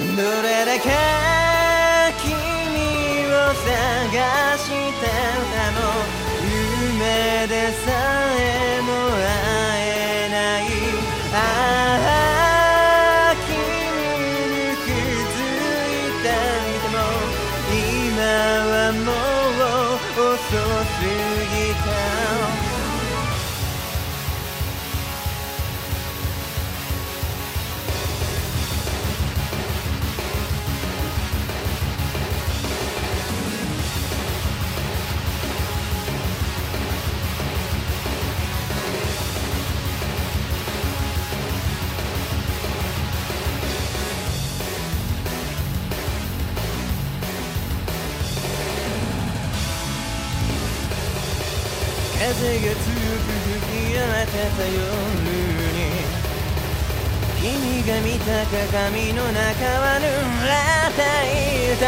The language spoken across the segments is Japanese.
どれだけ君を探しても夢でさえも会えないああ君に気づいてみても今はもう遅す風が強く吹き荒れてた夜に君が見た鏡の中は濡れていた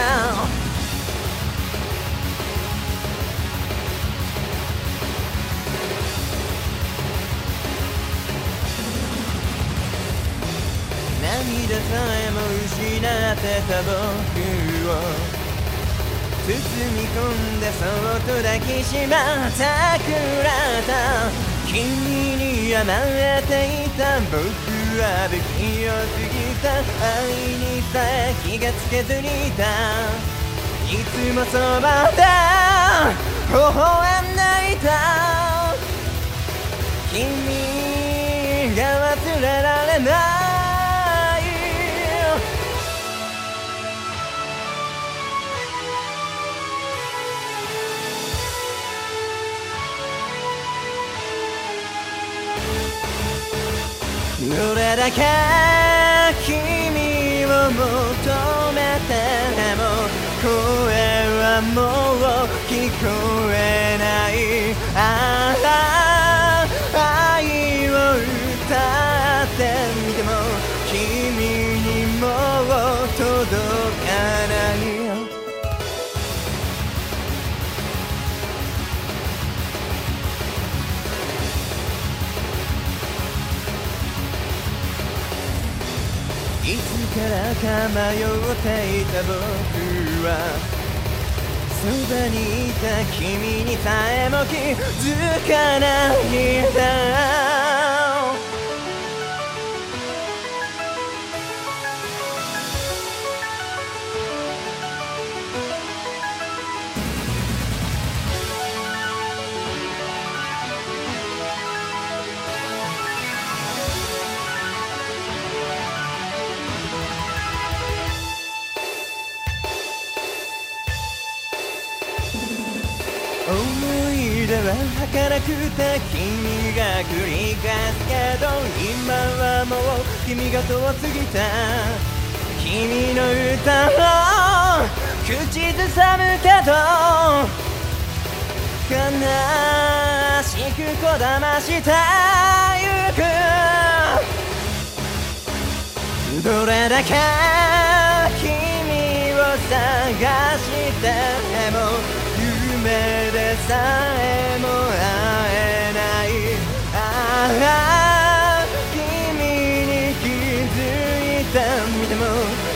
涙さえも失ってた僕を。包み込んでそっと抱きしまってくれた君に甘えていた僕は不器用すぎた。愛にさえ気がつけずにいた。いつもそばで微笑んでいた。君が忘れられない。どれだけ君を求めてでも声はもう聞こえない。ああ愛を歌ってみても君からか迷っていた僕はそばにいた君にさえも気づかないんだ。い出は儚くて君が繰り返すけど今はもう君が遠すぎた君の歌を口ずさむけど悲しくこだましてゆくどれだけ君を探しても夢さえも会えないああ君に気づいたみても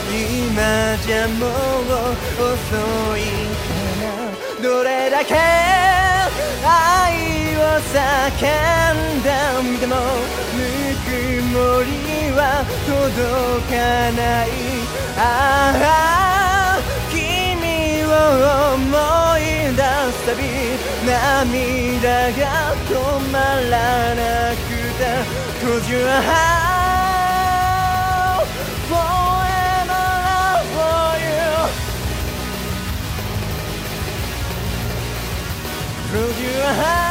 今じゃもう遅いから。どれだけ愛を叫んだみてもぬくもりは届かない。ああ。涙が止まらなくて Cause your high forever love for you Cause you're high